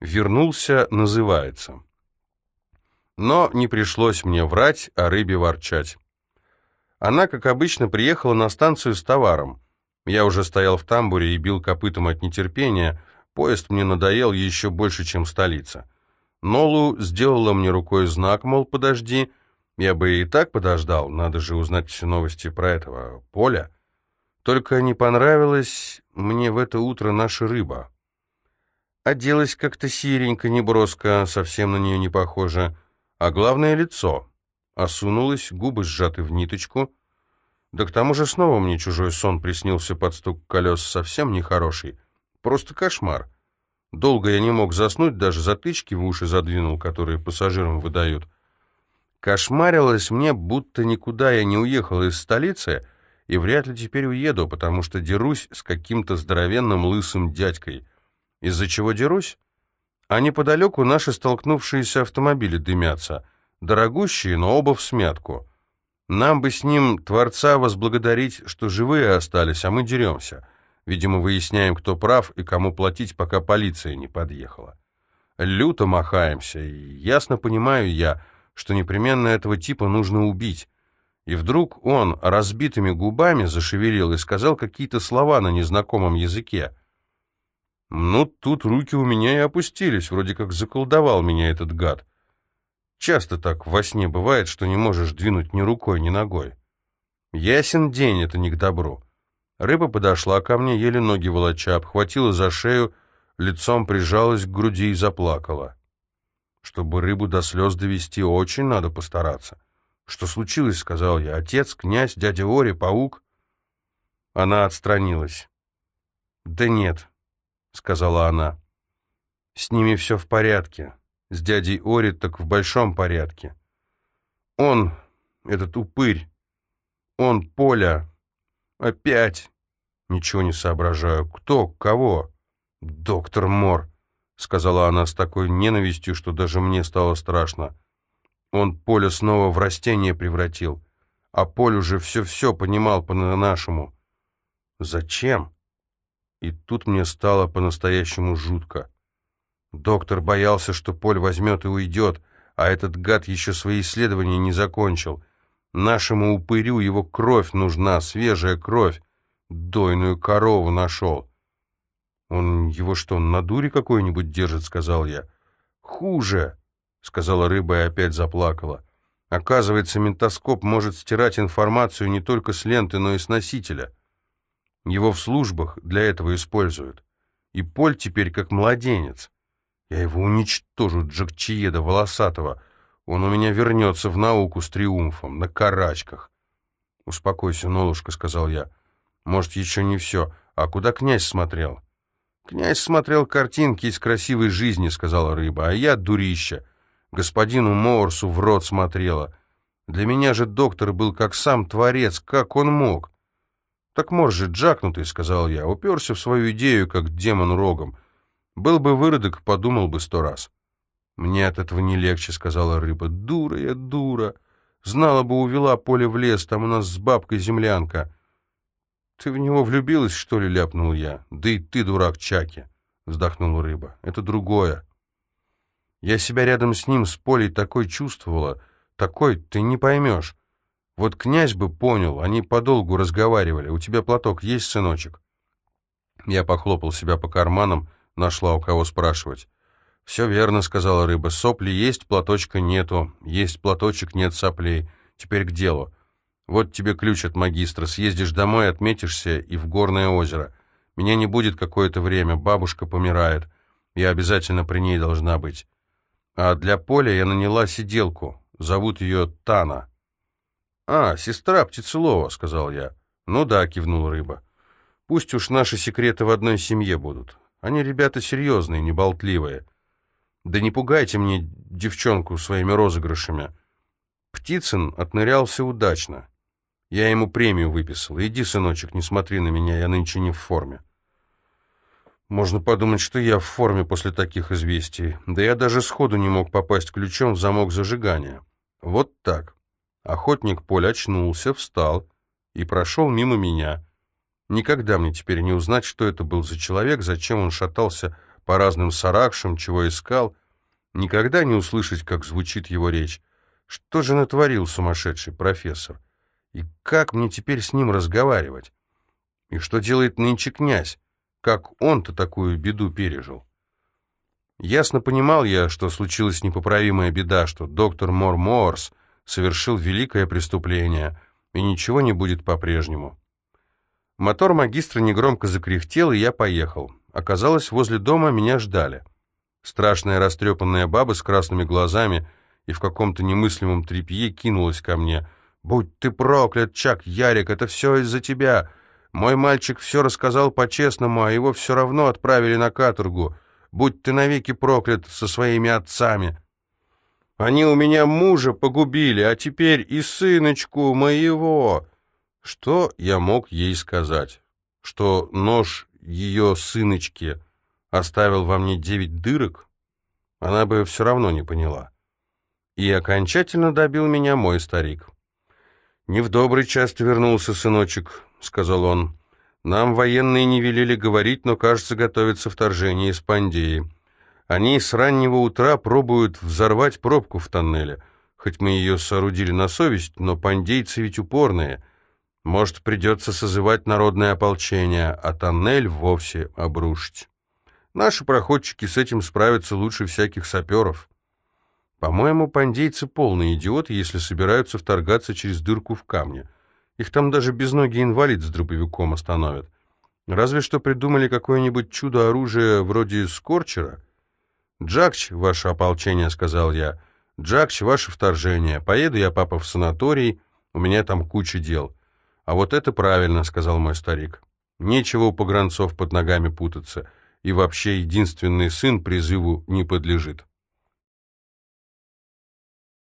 «Вернулся» называется. Но не пришлось мне врать, о рыбе ворчать. Она, как обычно, приехала на станцию с товаром. Я уже стоял в тамбуре и бил копытом от нетерпения. Поезд мне надоел еще больше, чем столица. Нолу сделала мне рукой знак, мол, подожди. Я бы и так подождал, надо же узнать все новости про этого поля. Только не понравилась мне в это утро наша рыба. Оделась как-то серенько, неброско, совсем на нее не похоже. А главное — лицо осунулась, губы сжаты в ниточку. Да к тому же снова мне чужой сон приснился под стук колес совсем нехороший. Просто кошмар. Долго я не мог заснуть, даже затычки в уши задвинул, которые пассажирам выдают. Кошмарилось мне, будто никуда я не уехал из столицы, и вряд ли теперь уеду, потому что дерусь с каким-то здоровенным лысым дядькой. Из-за чего дерусь? А неподалеку наши столкнувшиеся автомобили дымятся — Дорогущие, но оба в смятку. Нам бы с ним Творца возблагодарить, что живые остались, а мы деремся. Видимо, выясняем, кто прав и кому платить, пока полиция не подъехала. Люто махаемся, и ясно понимаю я, что непременно этого типа нужно убить. И вдруг он разбитыми губами зашевелил и сказал какие-то слова на незнакомом языке. Ну, тут руки у меня и опустились, вроде как заколдовал меня этот гад. Часто так во сне бывает, что не можешь двинуть ни рукой, ни ногой. Ясен день, это не к добру. Рыба подошла ко мне, еле ноги волоча, обхватила за шею, лицом прижалась к груди и заплакала. Чтобы рыбу до слез довести, очень надо постараться. «Что случилось?» — сказал я. «Отец, князь, дядя Ори, паук?» Она отстранилась. «Да нет», — сказала она. «С ними все в порядке. С дядей Ори так в большом порядке. Он, этот упырь, он, Поля, опять. Ничего не соображаю. Кто, кого? Доктор Мор, сказала она с такой ненавистью, что даже мне стало страшно. Он Поля снова в растение превратил, а Поль уже все-все понимал по-нашему. Зачем? И тут мне стало по-настоящему жутко. Доктор боялся, что Поль возьмет и уйдет, а этот гад еще свои исследования не закончил. Нашему упырю его кровь нужна, свежая кровь. Дойную корову нашел. Он его что, на дуре какой-нибудь держит, сказал я. Хуже, сказала рыба и опять заплакала. Оказывается, ментоскоп может стирать информацию не только с ленты, но и с носителя. Его в службах для этого используют. И Поль теперь как младенец. Я его уничтожу, Джакчиеда волосатого. Он у меня вернется в науку с триумфом, на карачках. «Успокойся, Нолушка», — сказал я. «Может, еще не все. А куда князь смотрел?» «Князь смотрел картинки из красивой жизни», — сказала рыба, «а я дурища. Господину Моорсу в рот смотрела. Для меня же доктор был как сам творец, как он мог?» «Так Мор джакнутый», — сказал я, уперся в свою идею, как демон рогом. Был бы выродок, подумал бы сто раз. «Мне от этого не легче», — сказала рыба. «Дура я, дура. Знала бы, увела поле в лес, там у нас с бабкой землянка». «Ты в него влюбилась, что ли?» — ляпнул я. «Да и ты, дурак, Чаки», — вздохнула рыба. «Это другое. Я себя рядом с ним, с Полей, такой чувствовала. Такой, ты не поймешь. Вот князь бы понял, они подолгу разговаривали. У тебя платок есть, сыночек?» Я похлопал себя по карманам, — Нашла у кого спрашивать. «Все верно», — сказала рыба. «Сопли есть, платочка нету. Есть платочек, нет соплей. Теперь к делу. Вот тебе ключ от магистра. Съездишь домой, отметишься и в горное озеро. Меня не будет какое-то время. Бабушка помирает. Я обязательно при ней должна быть. А для Поля я наняла сиделку. Зовут ее Тана». «А, сестра Птицелова», — сказал я. «Ну да», — кивнул рыба. «Пусть уж наши секреты в одной семье будут. Они ребята серьезные, не болтливые. Да не пугайте мне девчонку своими розыгрышами. Птицын отнырялся удачно. Я ему премию выписал. Иди, сыночек, не смотри на меня, я нынче не в форме. Можно подумать, что я в форме после таких известий. Да я даже сходу не мог попасть ключом в замок зажигания. Вот так. Охотник Поль очнулся, встал и прошел мимо меня. Никогда мне теперь не узнать, что это был за человек, зачем он шатался по разным саракшам, чего искал. Никогда не услышать, как звучит его речь. Что же натворил сумасшедший профессор? И как мне теперь с ним разговаривать? И что делает нынче князь? Как он-то такую беду пережил? Ясно понимал я, что случилась непоправимая беда, что доктор Мор Морс совершил великое преступление, и ничего не будет по-прежнему. Мотор магистра негромко закряхтел, и я поехал. Оказалось, возле дома меня ждали. Страшная растрепанная баба с красными глазами и в каком-то немыслимом тряпье кинулась ко мне. «Будь ты проклят, Чак, Ярик, это все из-за тебя. Мой мальчик все рассказал по-честному, а его все равно отправили на каторгу. Будь ты навеки проклят со своими отцами. Они у меня мужа погубили, а теперь и сыночку моего». Что я мог ей сказать? Что нож ее сыночки оставил во мне девять дырок, она бы все равно не поняла. И окончательно добил меня мой старик. «Не в добрый час вернулся, сыночек», — сказал он. «Нам военные не велели говорить, но, кажется, готовится вторжение из Пандеи. Они с раннего утра пробуют взорвать пробку в тоннеле. Хоть мы ее соорудили на совесть, но пандейцы ведь упорные. Может, придется созывать народное ополчение, а тоннель вовсе обрушить. Наши проходчики с этим справятся лучше всяких саперов. По-моему, пандейцы полные идиоты, если собираются вторгаться через дырку в камне. Их там даже безногий инвалид с дробовиком остановят. Разве что придумали какое-нибудь чудо-оружие вроде скорчера. «Джакч, ваше ополчение», — сказал я. «Джакч, ваше вторжение. Поеду я, папа, в санаторий, у меня там куча дел». «А вот это правильно», — сказал мой старик. «Нечего у погранцов под ногами путаться, и вообще единственный сын призыву не подлежит».